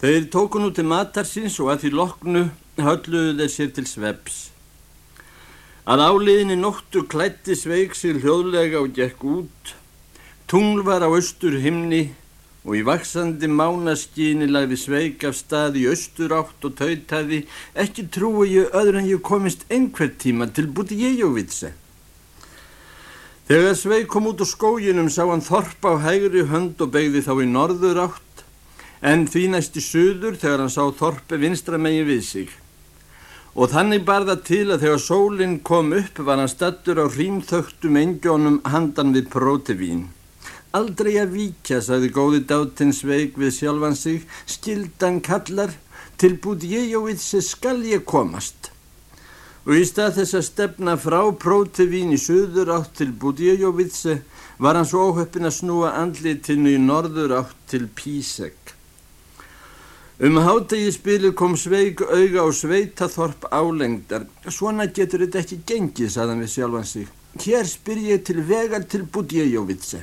Þeir tóku nú til matarsins og að því loknu hölluðu þeir sér til sveps. Að áliðinni nóttu klætti sveik sér hljóðlega og gekk út. Tungl var á austur himni og í vaksandi mánaskíni lagði sveik af stað í austur átt og tautaði ekki trúi ég öðru en ég komist einhver tíma til búti ég og vitse. Þegar sveik kom út úr skóginum sá hann þorp á hægri hönd og begði þá í norður átt en því næst í suður þegar hann sá þorpi vinstramegi við sig. Og þannig bar það til að þegar sólinn kom upp var hann stattur á hrímþögtum engjónum handan við prótevín. Aldrei að víkja, sagði góði dátinn sveik við sjálfan sig, skildan kallar, tilbúð ég og við sé skal ég komast. Og í stað þess að stefna frá prótevín í söður átt til Budjejóvitse var hann svo óhöppin að snúa andlitinu í norður átt til Písek. Um hátegi spilu kom sveik auga á sveitaþorp álengdar. Svona getur þetta ekki gengið, sagðan við sjálfan sig. Hér spyr ég til vegar til Budjejóvitse.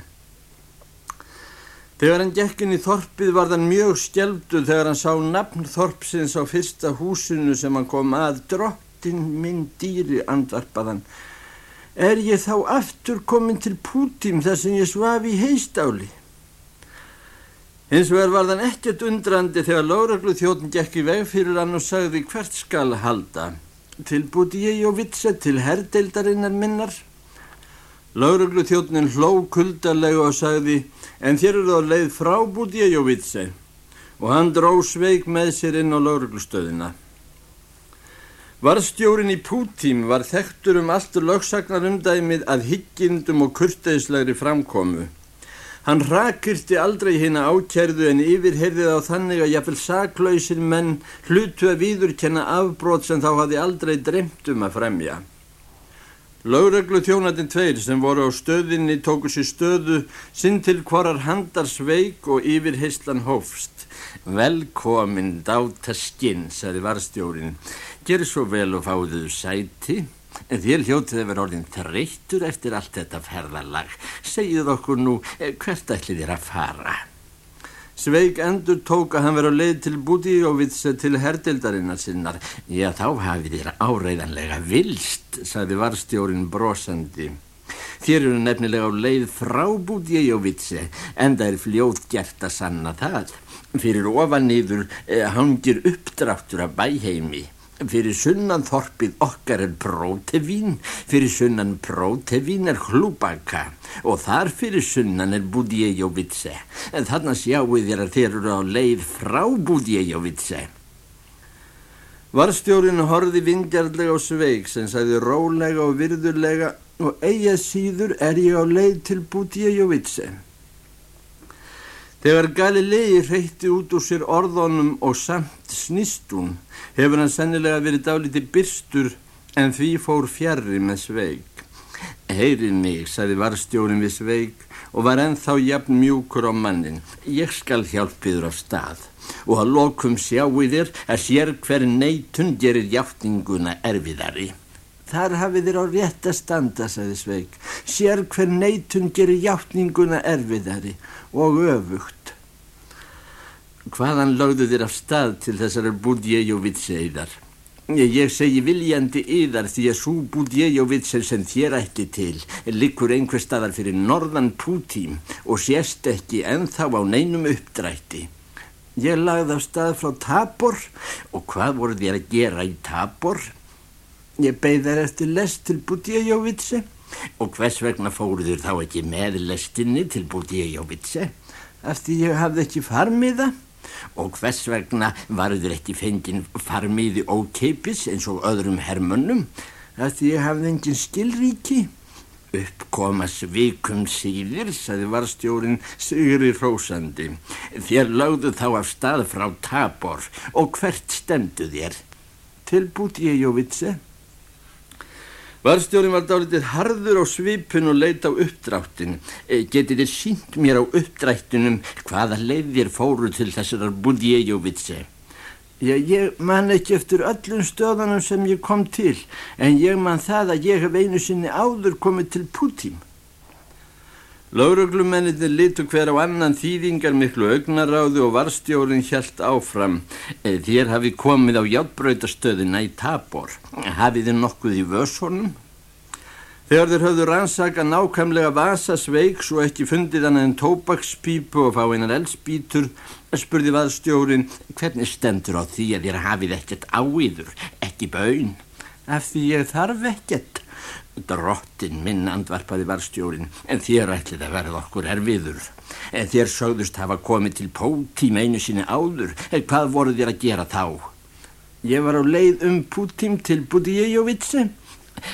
Þegar hann gekkin í þorpið var þann mjög skjeldu þegar hann sá nafn þorpsins á fyrsta húsinu sem hann kom að. Drottin minn dýri, andvarpaðan. Er ég þá aftur komin til Pútim þar sem ég svaf í heistáli? Hins vegar var þann ekkert undrandi þegar Lóraglu þjóðn gekk í veg fyrir hann og sagði hvert skal halda. Tilbúti ég og vitsa til herdeildarinnar minnar. Lóraglu þjóðnin hló kuldarlega og sagði en þér eru þá leið frá Budjejóvitse og hann dró sveik með sér inn á lauruglustöðina. Varstjórin í Pútím var þekktur um allt lögsagnar umdæmið að hyggindum og kurteislegri framkomu. Hann rakirti aldrei hérna ákjærðu en yfirherðið á þannig að jafnvel saklausir menn hlutu að viðurkenna afbrót sem þá hafi aldrei dremt um að fremja. Lögreglu þjónatinn tveir sem voru á stöðinni tóku sér stöðu sinn til hvorar handar sveik og yfir heislan hófst. Velkomin dáta skinn, sagði varstjórin. Ger svo vel og fáðu sæti. En þér hljótið vera orðin þreyttur eftir allt þetta ferðarlag. Segið okkur nú, hvert ætlir þér að fara? Sveig endur tók að hann vera á leið til búti og vitsa til herdildarinnar sinnar. Já, þá hafið þér áreiðanlega vilst, sagði varstjórin brosandi. Þér eru nefnilega á leið frá búti og vitsi, en það er fljótt gert að sanna það. Fyrir ofan niður eh, hangir uppdráttur af bæheimi. Fyrir sunnan þorpið okkar er prótevín, fyrir sunnan prótevín er hlúbaka og þar fyrir sunnan er Budjejóvitse. Þarna sjáu þér að þeir eru á leið frá Budjejóvitse. Varstjórin horði vingjarlega á sveig sem sæði rólega og virðulega og eiga síður er ég á leið til Budjejóvitse. Þegar Galilei reytti út úr sér orðunum og samt snistún hefur hann sennilega verið dálítið byrstur en því fór fjarrri með sveig. Heyrið mig, sagði varstjórin við sveig og var ennþá jafn mjúkur á mannin. Ég skal hjálpiður á stað og að lokum sjáu þér að sér hver neitun gerir hjáttninguna erfiðari. Þar hafið þér á rétt að standa, sagði Sveig. Sér hver neitun gerir hjáttninguna erfiðari og öfugt. Hvaðan lögðu þér af stað til þessari Budjejóvitse yðar? Ég segi viljandi yðar því að svo Budjejóvitse sem þér ætti til likur einhver staðar fyrir norðan Pútím og sést ekki enþá á neinum uppdrætti. Ég lagði af stað frá Tabor og hvað voru þér að gera í Tabor? Ég beigð þær eftir lest til Budjejóvitse og hvers vegna fóruður þá ekki með lestinni til Budjejóvitse? Eftir ég hafði ekki farmiða og hvers vegna varuður ekki fenginn farmiði ókeipis eins og öðrum hermönnum? Eftir ég hafði engin skilríki? Uppkoma svikum síðir, saði varstjórin Sigri Rósandi. Þér lögðu þá af stað frá Tabor og hvert stemdu þér? Til Budjejóvitse. Varstjórin var dálítið harður á svipun og leit á uppdráttin. Getið þið sínt mér á uppdrættinum hvaða leiðir fóru til þessar Budjejóvitse? Já, ég man ekki eftir öllum stöðanum sem ég kom til, en ég man það að ég hef einu sinni áður komið til Putim. Láruglumennir litu hver á annan þýðingar miklu augnaráðu og varstjórin hjælt áfram. Eh, þér hafi komið á játbröytastöðina í Tabor. Hafið þið nokkuð í vössunum? Þegar þeir höfðu rannsaka nákvæmlega vasasveik svo ekki fundið hann en tóbakspípu og fá einar elspítur, spurði varstjórin hvernig stendur á því að þér hafið ekkert áýður, ekki bön. Af því ég þarf ekkert. Drottin minn andvarpaði varstjórin en þér ætlið að verða okkur erfiður. En þér sögðust hafa komið til Pótím einu sinni áður. En hvað voru þér að gera þá? Ég var á leið um Pótím til Budíjovitsi.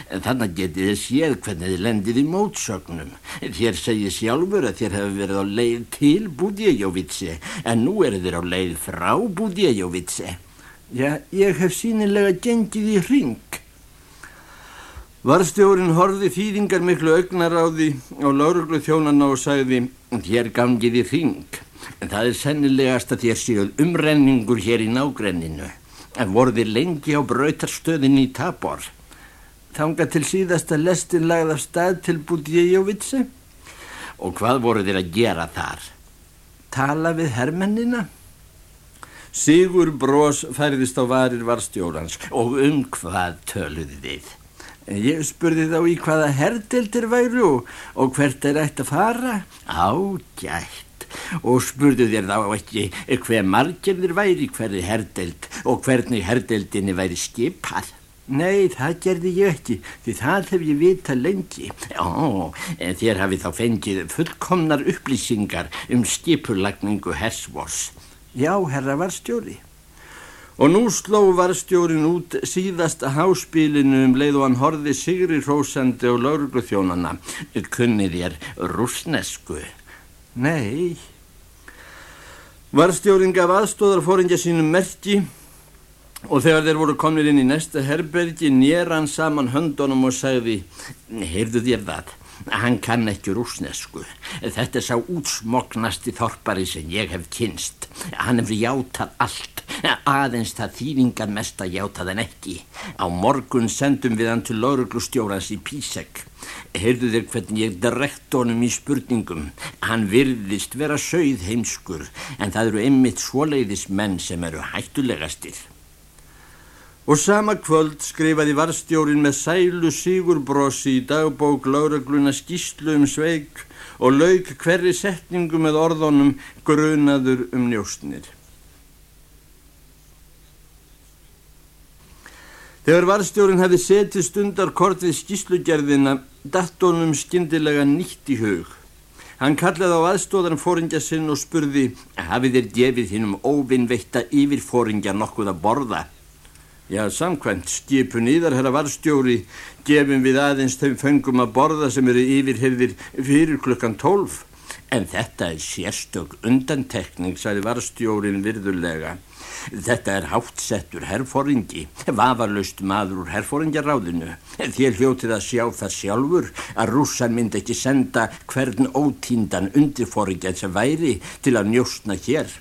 Þannig getið þið séð hvernig þið lendið í mótsögnum. Þér segið sjálfur að þér hefur verið á leið til Budíjovitsi en nú eru þér á leið frá Budíjovitsi. Já, ég hef sínilega gengið í ring. Varstjórin horfi þýðingar miklu augnar á því á lauruglu þjónana og sagði Þér gangið í þing en það er sennilegast að þér séuð umrenningur hér í nágrenninu en voruði lengi á brautarstöðin í Tabor Þanga til síðasta lestin lagða stað til Budjejovitsi og hvað voru þér að gera þar? Tala við hermennina? Sigur Brós færðist á varir varstjórans og um hvað töluði þið? Ég spurði þá í hvaða herdeldir væru og, hvert er ætti að fara? Ágætt. Og spurðu þér þá ekki hver margirðir væri hverði herdeld og hvernig herdeldinni væri skipað? Nei, það gerði ég ekki, því það hef ég vita lengi. Ó, þér hafi þá fengið fullkomnar upplýsingar um skipurlagningu hersvors. Já, herra var stjóri. Og nú sló varstjórin út síðasta háspílinu um leið og hann horfi Sigri Rósandi og laurugluþjónana. Kunnið ég rúsnesku? Nei. Varstjórin gaf aðstóðar fóringja sínum merki og þegar þeir voru komnir inn í næsta herbergi nýr hann saman höndunum og sagði Heyrðu þér það? Hann kann ekki rúsnesku. Þetta er sá útsmoknasti þorpari sem ég hef kynst. Hann hefur játað allt, aðeins það þýningar mest að játað en ekki. Á morgun sendum við hann til lauruglustjórans í Písek. Heyrðu þér hvernig ég drekt honum í spurningum. Hann virðist vera sögð heimskur, en það eru einmitt svoleiðis menn sem eru hættulegastir. Og sama kvöld skrifaði varstjórin með sælu sigurbrosi í dagbók láragluna skýslu um sveik og lauk hverri setningu með orðunum grunaður um njóstnir. Þegar varstjórin hefði setið stundarkort við skýslugerðina, dattónum skindilega nýtt í hug. Hann kallaði á aðstóðan fóringja sinn og spurði, hafið þér gefið hinnum óvinnveitta yfir fóringja nokkuð að borða? Já, samkvæmt skipun íðar herra varstjóri gefum við aðeins þeim fengum að borða sem eru yfirhefðir fyrir klukkan tólf. En þetta er sérstök undantekning, sagði varstjórin virðulega. Þetta er hátsettur herrfóringi, vafarlaust maður úr herrfóringjaráðinu. Þér hljótið að sjá það sjálfur að rússan myndi ekki senda hvern ótíndan undirfóringjan sem væri til að njóstna hér.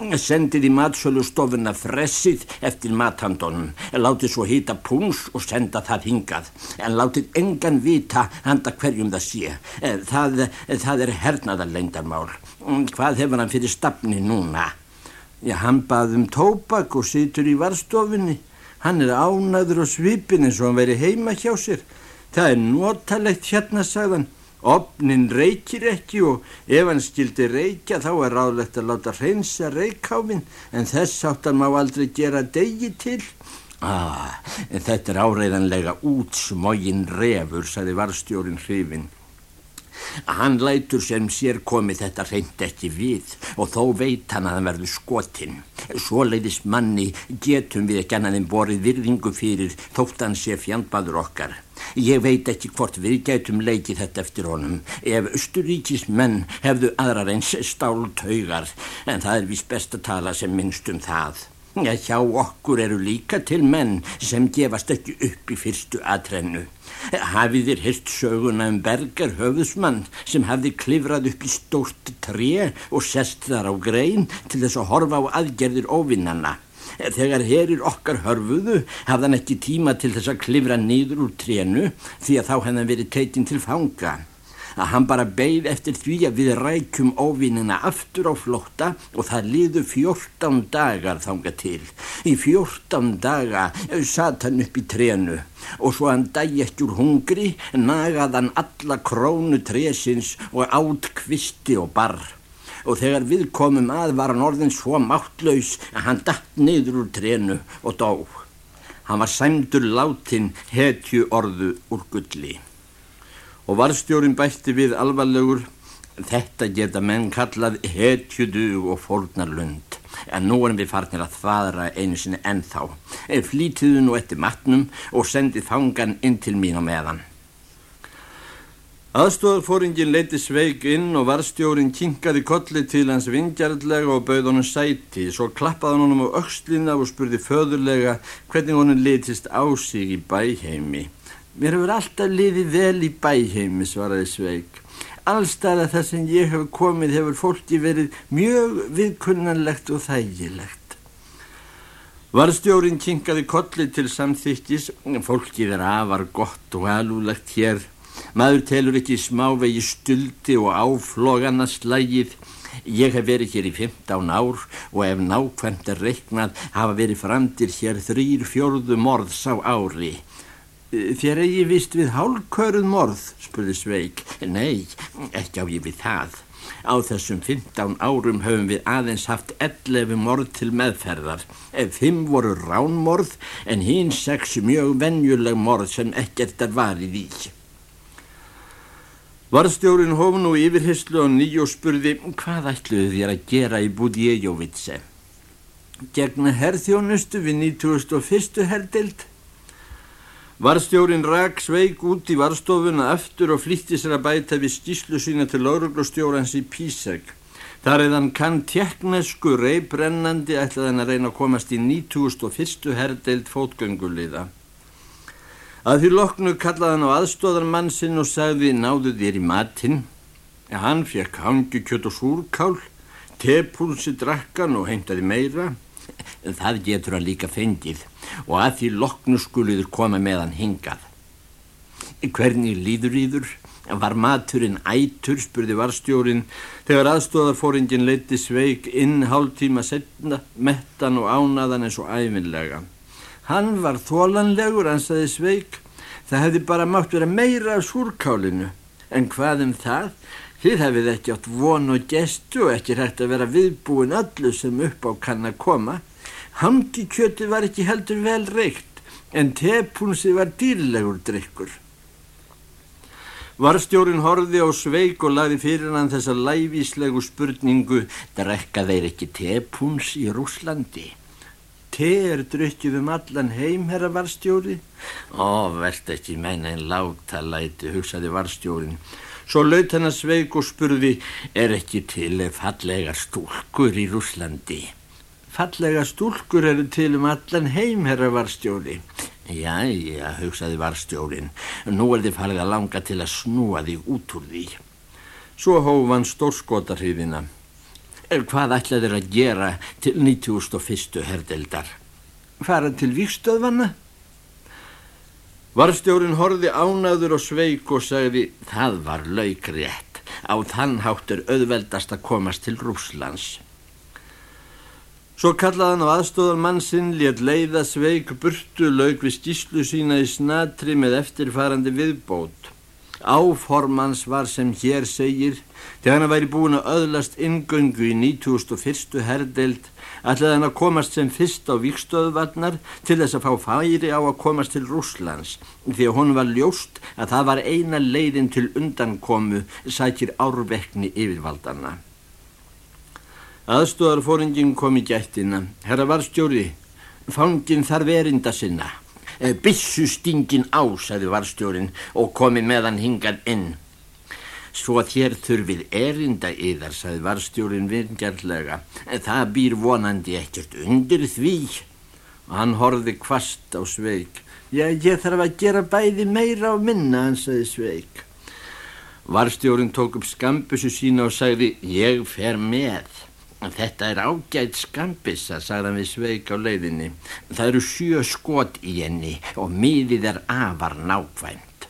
Sendið í matsölustofuna fressið eftir mathandónum, látið svo hýta púns og senda það hingað, en látið engan vita handa hverjum það sé. Eh, það, það er hernaðarleindarmál. Mm, hvað hefur hann fyrir stafni núna? Já, hann bað um tópak og situr í varstofinni. Hann er ánaður og svipin eins og hann veri heima hjá sér. Það er notalegt hérna, sagðan. Opnin reykir ekki og ef hann skildi reykja þá er ráðlegt að láta hreinsa reykháfin en þess áttan má aldrei gera degi til. Ah, þetta er áreiðanlega útsmógin refur, saði varstjórin hrifin. Hann lætur sem sér komi þetta reynd ekki við og þó veit hann að hann verður skotinn. Svoleiðis manni getum við ekki annaðin borið virðingu fyrir þótt hann sé fjandbaður okkar. Ég veit ekki hvort við gætum leikið þetta eftir honum ef Östuríkis menn hefðu aðrar eins stáltaugar en það er vist best að tala sem minnst um það. Ja, hjá okkur eru líka til menn sem gefast ekki upp í fyrstu aðtrennu. Hafið þér hirt söguna um bergar höfðusmann sem hafði klifrað upp í stórt tré og sest þar á grein til þess að horfa á aðgerðir óvinnanna. Þegar herir okkar hörfuðu hafði hann ekki tíma til þess að klifra niður úr trénu því að þá hefði hann verið teitin til fanga. Að hann bara beigð eftir því að við rækjum óvinnina aftur á flótta og það liðu fjórtán dagar þanga til. Í fjórtán daga satt hann upp í trénu og svo hann dægi eftir hungri nagaðan alla krónu trésins og átt kvisti og barr. Og þegar við komum að var hann orðin svo máttlaus að hann datt niður úr trénu og dó. Hann var sæmdur látin hetju orðu úr gulli og varstjórin bætti við alvarlegur þetta geta menn kallað hetjudug og fórnarlund. En nú erum við farnir að þvaðra einu sinni ennþá. Flítiðu nú eftir matnum og sendið fangan inn til mín á meðan. Aðstofarfóringin leiti sveik inn og varstjórin kinkaði kolli til hans vingjarlega og bauð honum sæti. Svo klappaði honum á aukslina og spurði föðurlega hvernig honum litist á sig í bæheimi Mér hefur alltaf liðið vel í bæheimi, svaraði Sveig. Allstæða þar sem ég hefur komið hefur fólki verið mjög viðkunnanlegt og þægilegt. Varstjórin kinkaði kolli til samþykkis, fólkið er afar gott og alúlegt hér. Maður telur ekki smávegi stuldi og áflogana slægið. Ég hef verið hér í 15 ár og ef nákvæmt er reiknað hafa verið framtir hér þrýr fjörðu morðs á ári. Þér eigi vist við hálkörð morð, spurði Sveig. Nei, ekki á ég við það. Á þessum 15 árum höfum við aðeins haft 11 morð til meðferðar. Fimm voru ránmorð en hín sex mjög venjuleg morð sem ekkert er varið í. Varstjórin hóf nú yfirhyrslu og nýjó spurði hvað ætluðu þér að gera í Budjejóvitse? Gegna herþjónustu við 1901. herdild? Varstjórin rak sveik út í varstofuna aftur og flýtti sér að bæta við skíslu sína til lauruglustjórans í Píseg. Þar eðan kann tjekknesku reybrennandi ætlaði hann að reyna að komast í 91. herdeild fótgönguleiða. Að því loknu kallaði hann á aðstóðarmann sinn og sagði náðu þér í matinn. Hann fekk hangikjött og súrkál, tepúlsi drakkan og heimtaði meira. Það getur hann líka fengið og að því loknu skuliður koma meðan hingað. Hvernig líður íður? Var maturinn ætur, spurði varstjórin, þegar aðstóðarfóringin leiti sveik inn hálf tíma setna, mettan og ánaðan eins og æfinlega. Hann var þólanlegur, ansaði sveik. Það hefði bara mátt vera meira af súrkálinu. En hvað um það? Þið hefðið ekki átt von og gestu og ekki hægt að vera viðbúin allu sem upp á kann að koma. Hangikjöti var ekki heldur vel reykt en tepúnsi var dýrlegur drikkur. Varstjórin horfi á sveik og lagði fyrir hann þessa lævíslegu spurningu drekka þeir ekki tepúns í Rúslandi? Te er drukkið um allan heim, herra varstjóri? Ó, verðt ekki menna en láta læti, hugsaði varstjórin. Svo laut hann að sveik og spurði, er ekki til fallega stúlkur í Rúslandi? Fallega stúlkur eru til um allan heim, herra varstjóri. Já, já, hugsaði varstjórin. Nú er þið farið að langa til að snúa þig út úr því. Svo hóf hann stórskotarhýðina. Hvað ætlaði þér að gera til 91. herdeldar? Fara til vikstöðvanna? Varstjórin horfi ánaður og sveik og sagði, það var laugrétt. Á þann háttur auðveldast að komast til Rúslands. Svo kallaði hann á aðstóðar mann sinn, létt leiða sveik burtu laug við skíslu sína í snatri með eftirfarandi viðbót. Áformans var sem hér segir, þegar hann væri búin að öðlast ingöngu í 91. herdeild, ætlaði hann að komast sem fyrst á vikstöðvarnar til þess að fá færi á að komast til Rúslands, því að hún var ljóst að það var eina leiðin til undankomu sækir árvekni yfirvaldarna. Aðstóðarfóringin kom í gættina. Herra varstjóri, fangin þarf erinda sinna. Eh, Bissu stingin á, sagði varstjórin og komi meðan hingað inn. Svo þér þurfið erinda yðar, sagði varstjórin vingjarlega. Eh, það býr vonandi ekkert undir því. Og hann horfi kvast á sveik. Já, ég þarf að gera bæði meira á minna, hann sagði sveik. Varstjórin tók upp skambusu sína og sagði, ég fer með. Þetta er ágætt skambissa, sagðan við sveik á leiðinni. Það eru sjö skot í henni og miðið er afar nákvæmt.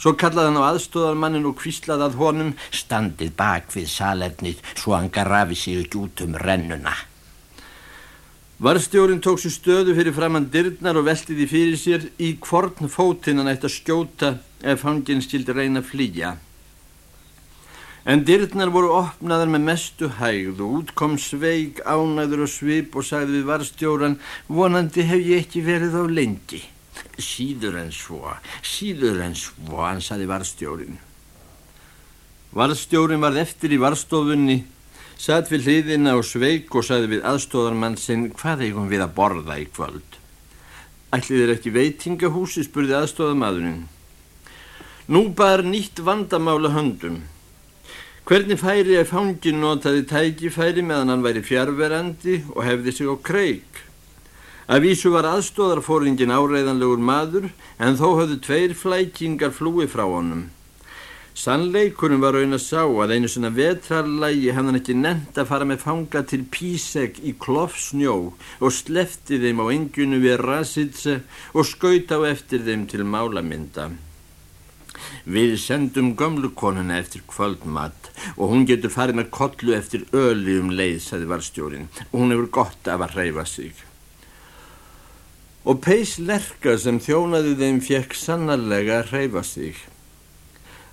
Svo kallaði hann á aðstóðarmannin og kvíslaði að honum standið bak við salernið svo hann garafi sig ekki út um rennuna. Varstjórin tók sér stöðu fyrir framann dyrnar og veltiði fyrir sér í kvorn fótinn hann eitt að skjóta ef fanginn skildi reyna að flýja. En dyrnar voru opnaðar með mestu hægð og útkom sveig ánæður og svip og sagði við varstjóran vonandi hef ég ekki verið á lengi. Síður en svo, síður en svo, hann saði varstjórin. Varstjórin varð eftir í varstofunni, satt við hliðina og sveik og saði við aðstóðarmann sinn hvað eigum við að borða í kvöld. Ætlið er ekki veitingahúsi, spurði aðstóðarmadurinn. Nú bar nýtt vandamála höndum. Hvernig færi að fangin notaði tækifæri meðan hann væri fjárverandi og hefði sig á kreik? Að vísu var aðstóðarfóringin áreiðanlegur maður en þó höfðu tveir flækingar flúi frá honum. Sannleikunum var raun að sá að einu svona vetrarlægi hefðan ekki nefnt að fara með fanga til Písek í klofsnjó og slefti þeim á engjunu við Rasitse og skaut á eftir þeim til málamynda. Við sendum gömlukonuna eftir kvöldmatt og hún getur farið með kollu eftir öli um leið, sagði varstjórin, og hún hefur gott af að reyfa sig og peis lerka sem þjónaði þeim fjekk sannarlega að hreyfa sig.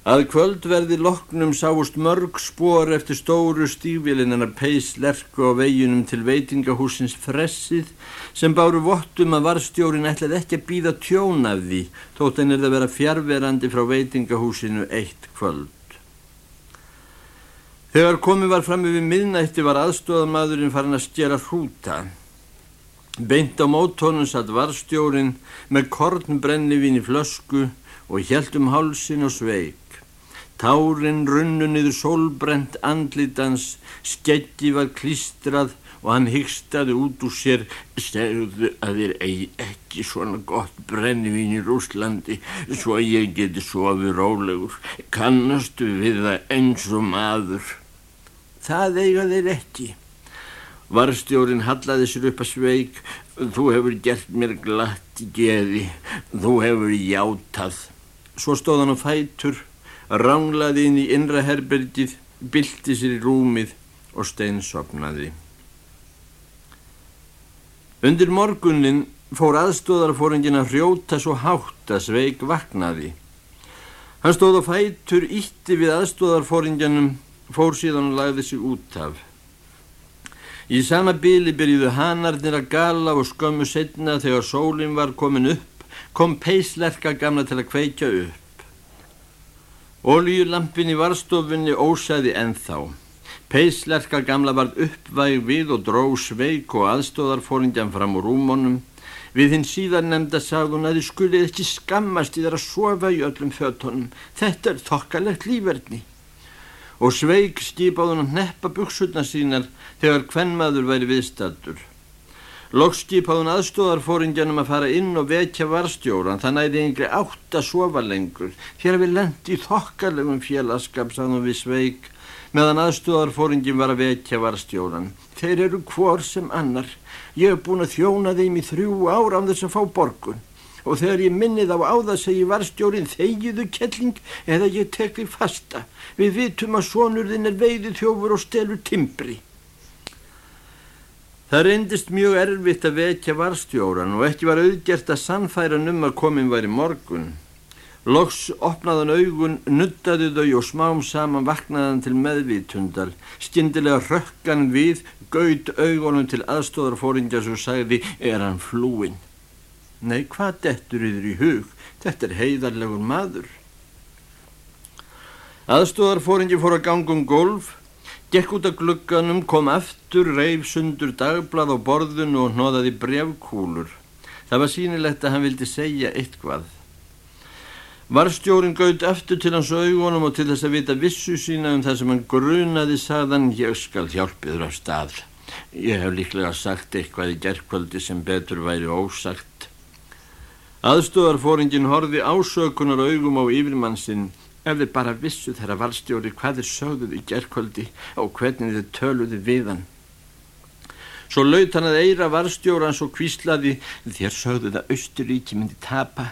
Að kvöldverði loknum sáust mörg spór eftir stóru stífélinnar peis lerku á veginum til veitingahúsins fressið sem báru vottum að varstjórin ætlaði ekki að býða tjón af því þótt er að vera fjárverandi frá veitingahúsinu eitt kvöld. Þegar komið var fram yfir miðnætti var aðstóðamadurinn farin að stjara hrúta. Beint á mótónum satt varstjórin með kornbrennivín í flösku og hjælt um hálsin og sveik. Tárin runnu niður sólbrent andlitans, skeggi var klístrað og hann hyggstaði út úr sér, segðu að þér eigi ekki svona gott brennivín í Rúslandi svo að ég geti sofið rólegur. Kannastu við það eins og maður? Það eiga þeir ekki. Varstjórin hallaði sér upp að sveik, þú hefur gert mér glatt í geði, þú hefur játað. Svo stóð hann á fætur, ranglaði inn í innra herbergið, bylti sér í rúmið og steinsopnaði. Undir morgunin fór aðstóðarfóringin að hrjóta svo hátt að sveik vaknaði. Hann stóð á fætur, ítti við aðstóðarfóringinum, fór síðan og lagði sig út af. Í sama bíli byrjuðu hanarnir að gala og skömmu setna þegar sólinn var komin upp kom peislerka gamla til að kveikja upp. Óljulampin í varstofunni ósaði enþá. Peislerka gamla varð uppvæg við og dró sveik og aðstóðarfóringjan fram úr rúmónum. Við hinn síðan nefnda sagðun að þið skulið ekki skammast í að sofa í öllum fötunum. Þetta er þokkalegt lífverðni og sveik skipaðun að neppa buksutna sínar þegar hvennmaður væri viðstattur. Loks skipaðun aðstóðarfóringjanum að fara inn og vekja varstjóran, það næði yngri átt að sofa lengur, þér við lendi í þokkarlegum félagskap, sagðum við sveik, meðan aðstóðarfóringin var að vekja varstjóran. Þeir eru hvor sem annar, ég hef búin að þjóna þeim í þrjú ára án þess að fá borgun og þegar ég minnið á áða segi varstjórin þegiðu kelling eða ég tek þig fasta. Við vitum að sonurðin er veiði þjófur og stelur timbri. Það reyndist mjög erfitt að vekja varstjóran og ekki var auðgert að sannfæra um að komin væri morgun. Loks opnaðan augun, nuttaði þau og smám saman vaknaðan til meðvítundal. Skindilega rökkan við, gaut augunum til aðstóðarfóringjas og sagði, er hann flúinn? Nei, hvað dettur yfir í hug? Þetta er heiðarlegur maður. Aðstóðarfóringi fór að ganga um golf, gekk út af glugganum, kom aftur, reif sundur dagblad á borðun og hnoðaði brevkúlur. Það var sínilegt að hann vildi segja eitthvað. Varstjórin gaut aftur til hans augunum og til þess að vita vissu sína um það sem hann grunaði sagðan, ég skal hjálpiður á stað. Ég hef líklega sagt eitthvað í gerðkvöldi sem betur væri ósagt. Aðstóðarfóringin horfi ásökunar augum á yfirmannsinn ef þið bara vissu þeirra valstjóri hvað þið sögðuð í gerðkvöldi og hvernig þið töluði við hann. Svo laut hann að eira valstjórans og kvíslaði þér sögðuð að Östuríki myndi tapa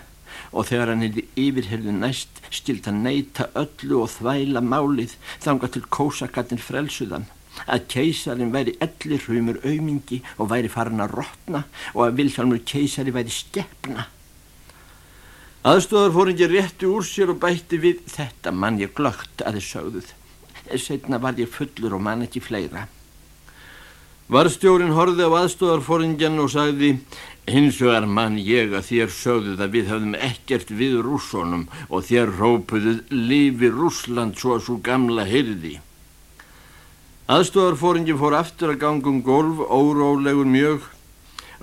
og þegar hann hefði yfirherðu næst stilt hann neyta öllu og þvæla málið þanga til kósakattin frelsuðan að keisarin væri ellir hrumur aumingi og væri farin að rótna og að Vilhelmur keisari væri skeppna. Aðstofar fór ekki rétti úr sér og bætti við þetta mann ég glögt að þið sögðuð. Setna var ég fullur og mann ekki fleira. Varstjórin horfið á aðstofarfóringjan og sagði hins vegar mann ég að þér sögðuð að við höfðum ekkert við rússónum og þér rópuðuð lifi Rússland svo að svo gamla hyrði. Aðstofarfóringin fór aftur að ganga um golf, órólegur mjög.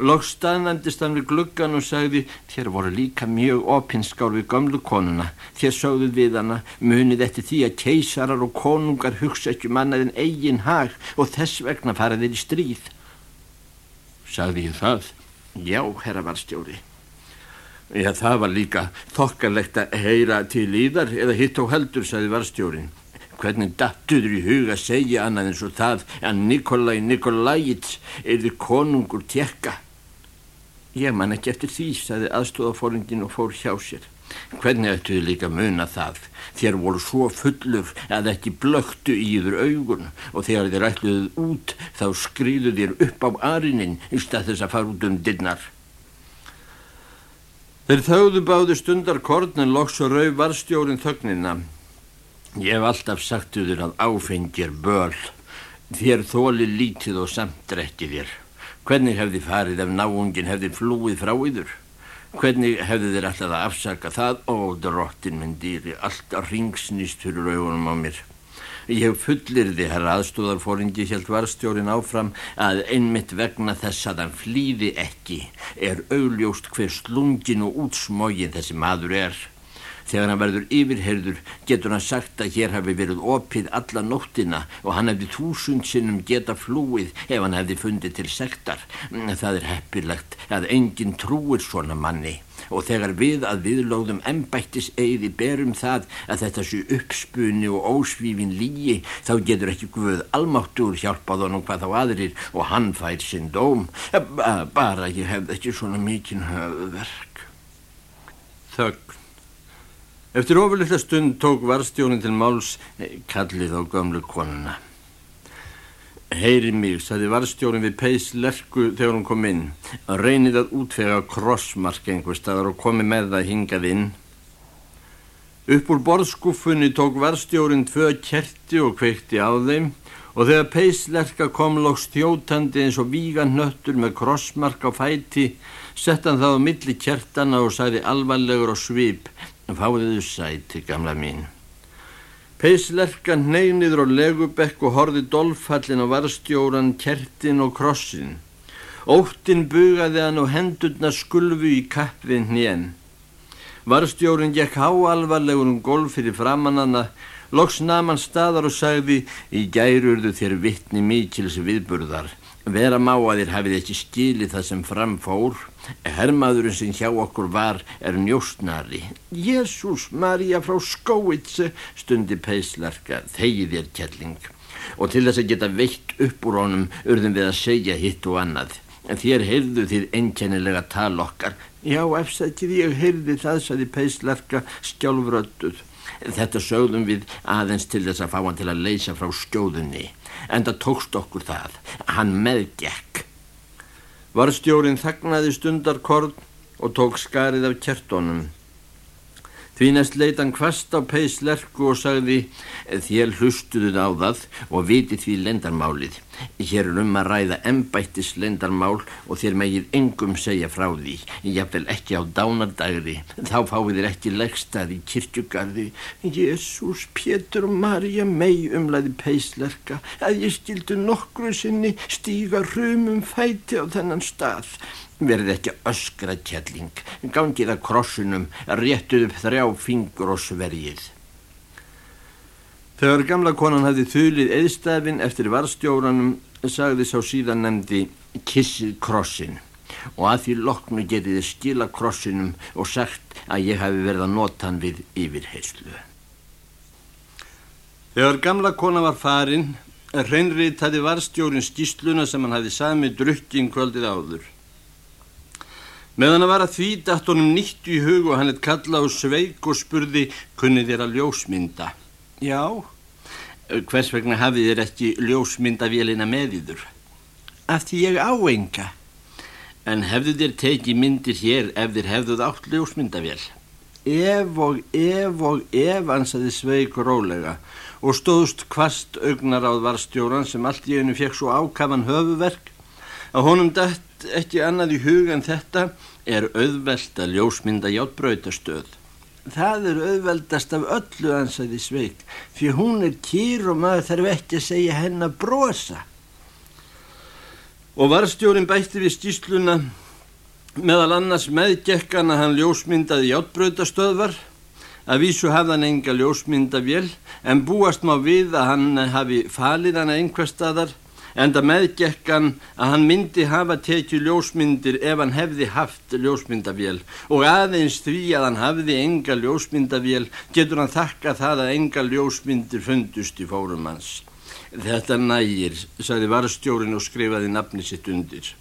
Lóks staðnæmdist hann við gluggan og sagði þér voru líka mjög opinskár við gömlu konuna. Þér sögðuð við hana munið eftir því að keisarar og konungar hugsa ekki mannaðin um eigin hag og þess vegna faraðir í stríð. Sagði ég það? Já, herra varstjóri. Já, það var líka þokkalegt að heyra til íðar eða hitt á heldur, sagði varstjórin. Hvernig dattuður í huga segja annað eins og það að Nikolai Nikolajits erði konungur tjekka? Ég man ekki eftir því, sagði aðstofafóringin og fór hjá sér. Hvernig ættuðu líka muna það? Þér voru svo fullur að ekki blöktu í yfir augun og þegar þér ætluðuð út þá skriðu þér upp á arinin í stað þess að fara út um dinnar. Þeir þauðu báðu stundar kornin loks og rau varstjórin þögnina. Ég hef alltaf sagtu þér að áfengir böl. Þér þóli lítið og samt drekki þér. Hvernig hefði farið ef náungin hefði flúið frá yður? Hvernig hefði þér alltaf að afsaka það? Ó, drottin minn dýri, alltaf ringsnýst fyrir augunum á mér. Ég fullir þið, herra aðstóðarfóringi, helt varstjórin áfram að einmitt vegna þess að hann flýði ekki er augljóst hver slungin og útsmógin þessi maður er. Þegar hann verður yfirherður getur hann sagt að hér hafi verið opið alla nóttina og hann hefði þúsund sinnum geta flúið ef hann hefði fundið til sektar. Það er heppilegt að enginn trúir svona manni og þegar við að viðlóðum embættis eigði berum það að þetta sé uppspunni og ósvífin lígi þá getur ekki Guð almáttur hjálpað honum hvað þá aðrir og hann fær sinn dóm. Bara ég hefði ekki svona mikinn höfverk. Þögg. Eftir ofurleikla stund tók varstjónin til máls eh, kallið á gömlu konuna. Heyri mig, saði varstjórin við peis lerku þegar hún kom inn. Reynið að útvega krossmark einhver staðar og komi með það hingað inn. Upp úr borðskuffunni tók varstjórin tvö kerti og kveikti á þeim og þegar peislerka kom lóks þjótandi eins og vígan nöttur með krossmark á fæti sett hann það á milli kertana og sagði alvarlegur á svip Fáðiðu sæti, gamla mín. Peislerkan neyniður á legubekk og horði dolfallin á varstjóran, kertin og krossin. Óttin bugaði hann og hendurna skulfu í kapp við hnén. Varstjórin gekk háalvarlegur um golf fyrir framannana, loks naman staðar og sagði í gærurðu þér vittni mikils viðburðar. Vera má að þér hafið ekki skilið það sem framfór. Hermaðurinn sem hjá okkur var er njóstnari. Jésús Maria frá Skóitse, stundi peislarka, þegi þér kelling. Og til þess að geta veitt upp úr honum urðum við að segja hitt og annað. En þér heyrðu þér einkennilega tal okkar. Já, efsækið ég heyrði það, saði peislarka skjálfröttuð. Þetta sögðum við aðeins til þess að fá hann til að leysa frá skjóðunni en það tókst okkur það. Hann meðgekk. Varstjórin þagnaði stundarkorn og tók skarið af kertónum. Því næst leit hann kvast á peislerku og sagði þér hlustuðuð á það og viti því lendarmálið. Hér er um að ræða embættis lendarmál og þér megið engum segja frá því. Ég vil ekki á dánardagri. Þá fáið þér ekki leggstað í kirkjugarði. Jésús, Pétur og Marja mei umlaði peislerka að ég skildu nokkru sinni stíga rumum fæti á þennan stað verði ekki öskra kjelling, gangið að krossunum, réttuð upp þrjá fingur og svergið. Þegar gamla konan hafði þulið eðstafinn eftir varstjóranum, sagði sá síðan nefndi kissið krossin og að því loknu getið þið skila krossinum og sagt að ég hafi verið að nota hann við yfirheyslu. Þegar gamla kona var farin, reynritaði varstjórin skýsluna sem hann hafi sami drukkin kvöldið áður. Meðan að vara því dætt honum nýtt í hug og hann heit kalla á sveik og spurði kunni þér að ljósmynda. Já, hvers vegna hafið þér ekki ljósmyndavélina með yður? Af því ég áenga. En hefðu þér tekið myndir hér ef þér hefðuð átt ljósmyndavél? Ef og ef og ef, ansaði sveik rólega og stóðst kvast augnar áð varstjóran sem allt í einu fekk svo ákafan höfuverk að honum dætt ekki annað í huga en þetta er auðvelt að ljósmynda játbröytastöð. Það er auðveldast af öllu ansæði sveik fyrir hún er kýr og maður þarf ekki að segja henn að brosa. Og varstjórin bætti við stísluna meðal annars meðgekkana hann ljósmyndaði játbröytastöðvar að vísu hafði hann enga ljósmyndavél en búast má við að hann hafi falið hana einhver staðar enda meðgekkan að hann myndi hafa tekið ljósmyndir ef hann hefði haft ljósmyndavél og aðeins því að hann hafði enga ljósmyndavél getur hann þakka það að enga ljósmyndir fundust í fórum hans. Þetta nægir, sagði varstjórin og skrifaði nafni sitt undir.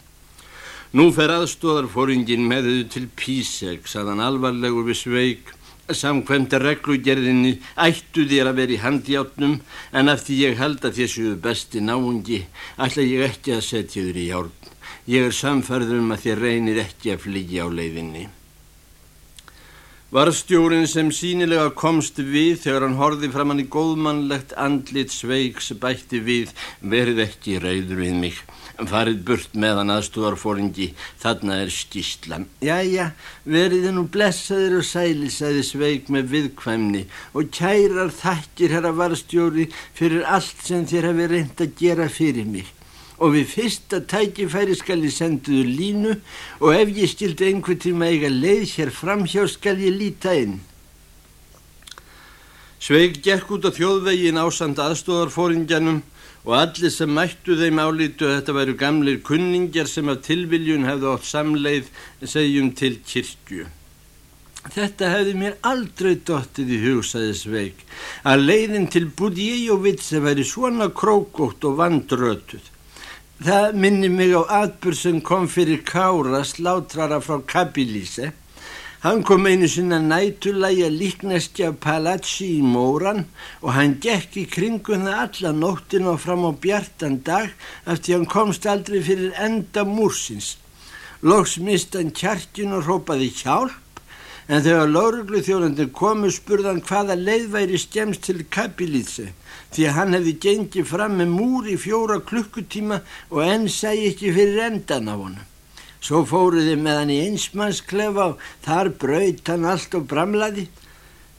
Nú fer aðstóðarfóringin með þau til Písek, sagðan alvarlegur við sveik samkvæmt reglugerðinni ættu þér að vera í handjátnum en af því ég held að þessu besti náungi ætla ég ekki að setja þér í hjálp. Ég er samfærður um að þér reynir ekki að flyggja á leiðinni. Varstjórin sem sínilega komst við þegar hann horði fram hann í góðmannlegt andlit sveiks bætti við verið ekki reyður við mig farið burt meðan aðstúðarfóringi þarna er skýslan Jæja, veriði nú blessaður og sæli sæði sveik með viðkvæmni og kærar þakkir herra varstjóri fyrir allt sem þér hafi reynd að gera fyrir mig. Og við fyrsta tækifæri skal ég senduðu línu og ef ég stildi einhver tíma eiga leið hér framhjá skal ég líta inn. Sveig gekk út á þjóðvegin ásand aðstúðarfóringjanum og allir sem mættu þeim álítu að þetta væru gamlir kunningjar sem af tilviljun hefðu átt samleið segjum til kirkju. Þetta hefði mér aldrei dottið í hugsaði Sveig að leiðin til Budíjovitsi væri svona krókótt og vandrötuð. Það minni mig á atbyrg sem kom fyrir Kára slátrara frá Kabilise Hann kom einu sinna nætulægi að líkneskja Palazzi í Móran og hann gekk í kringum það alla nóttin og fram á bjartan dag eftir hann komst aldrei fyrir enda múrsins. Lóks mist hann kjarkin og rópaði hjálp en þegar lauruglu þjóðandi komu spurðan hvaða leið væri skemst til Kapilítse því að hann hefði gengið fram með múr í fjóra klukkutíma og enn segi ekki fyrir endan á honum. Svo fóruði með hann í einsmannsklefa og þar braut hann allt og bramlaði.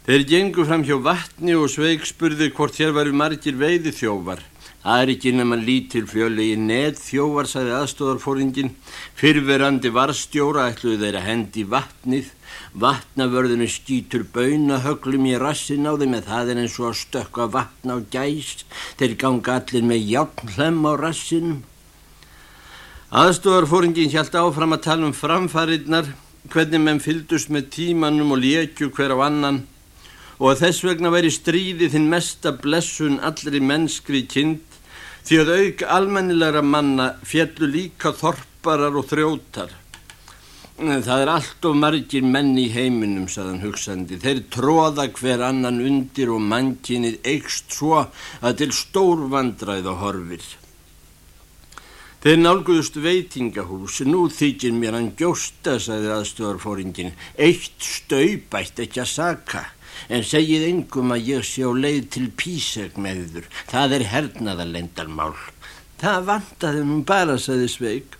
Þeir gengu fram hjá vatni og sveig spurði hvort hér varu margir veiði þjóvar. Það er ekki nema lítil fjölegi neð þjóvar, sagði aðstóðarfóringin. Fyrverandi varstjóra ætluði þeir að hendi vatnið. Vatnavörðinu skýtur baunahöglum í rassin á þeim með það er eins og að stökka vatna á gæs. Þeir ganga allir með játnhlem á rassinum. Aðstofarfóringin hjælt áfram að tala um framfarinnar, hvernig menn fyldust með tímanum og lékju hver á annan og að þess vegna væri stríðið þinn mesta blessun allri mennskri kind því að auk almennilegra manna fjallu líka þorparar og þrjótar. Það er allt of margir menn í heiminum, saðan hugsandi. Þeir tróða hver annan undir og mannkinið eikst svo að til stórvandræð og horfir. Þeir nálguðust veitingahús, nú þykir mér hann gjósta, sagði aðstöðarfóringin. Eitt staupætt ekki að saka, en segið engum að ég sé á leið til píseg með þur. Það er hernaðalendarmál. Það vantaði nú bara, sagði Sveig.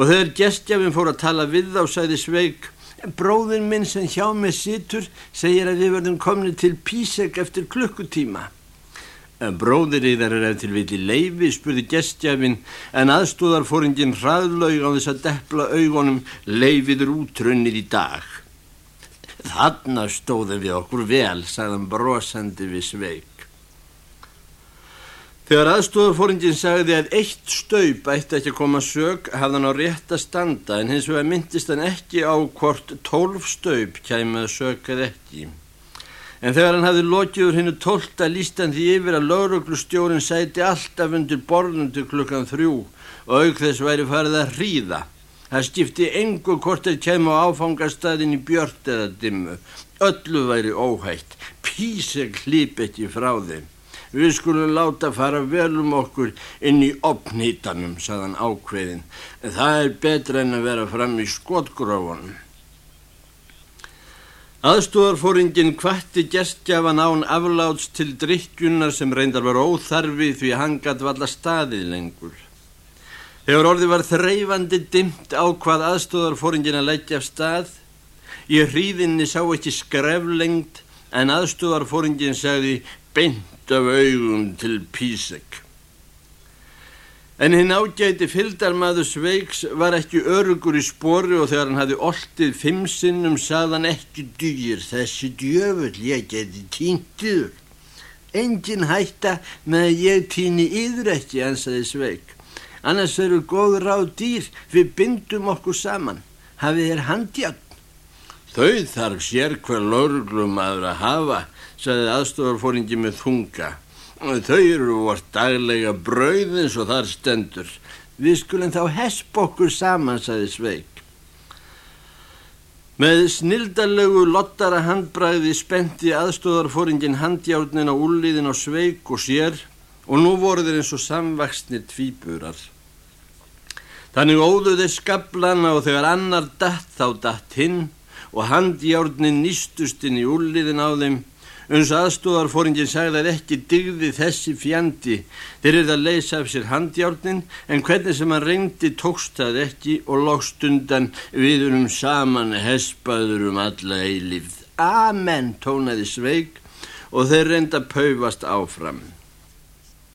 Og þegar gestjafin fór að tala við þá, sagði Sveig, bróðin minn sem hjá mig situr segir að við verðum komni til píseg eftir klukkutíma. Bróðir í þar er eftir villi leifi, spurði gestjafinn, en aðstóðarfóringin hraðlaug á þess að deppla augunum leifiður útrunnir í dag. Þarna stóðum við okkur vel, sagðan brosandi við sveik. Þegar aðstóðarfóringin sagði að eitt staup ætti ekki að koma sög, hafði hann á rétt að standa, en hins vegar myndist hann ekki á hvort tólf staup kæmið sög eða ekki. En þegar hann hafði lokið úr hennu tólta líst hann því yfir að lauruglustjórin sæti alltaf undir borðum til klukkan þrjú og auk þess væri farið að hríða. Það skipti engu hvort þeir kemur á áfangastæðin í björt eða dimmu. Öllu væri óhætt. Píseg hlýp ekki frá þeim. Við skulum láta fara vel um okkur inn í opnýtanum, saðan ákveðin. En það er betra en að vera fram í skotgrófunum. Aðstóðarfóringin kvatti gestgjafan án afláts til drikkjunar sem reyndar var óþarfi því hann gatt valla staðið lengur. Þegar orði var þreyfandi dimt á hvað aðstóðarfóringin að leggja af stað, í hríðinni sá ekki skreflengt en aðstóðarfóringin sagði beint af augum til Písek. En hinn ágæti fylgdarmaður Sveiks var ekki örugur í spori og þegar hann hafi oltið fimm sinnum saðan ekki dýr þessi djöfull ég geti týntiður. Engin hætta með að ég týni yður ekki, ansaði Sveik. Annars eru góð ráð dýr, við bindum okkur saman. Hafið þér handjagn? Þau þarf sér hver lauruglum aður að hafa, saði aðstofarfóringi með þunga. Þau eru vort daglega brauð eins og þar stendur. Við skulum þá hesp okkur saman, saði Sveig. Með snildalegu lottara handbræði spenti aðstóðarfóringin handjárnin á úrliðin á Sveig og sér og nú voru þeir eins og samvaksnir tvíburar. Þannig óðu þeir skablana og þegar annar datt þá datt hinn og handjárnin nýstust inn í úrliðin á þeim Uns aðstóðarfóringin sagði að ekki digði þessi fjandi. Þeir eru að leysa af sér handjárnin en hvernig sem hann reyndi tókst það ekki og lókstundan við erum saman hespaður um alla eilífð. Amen tónaði sveig og þeir reynda paufast áfram.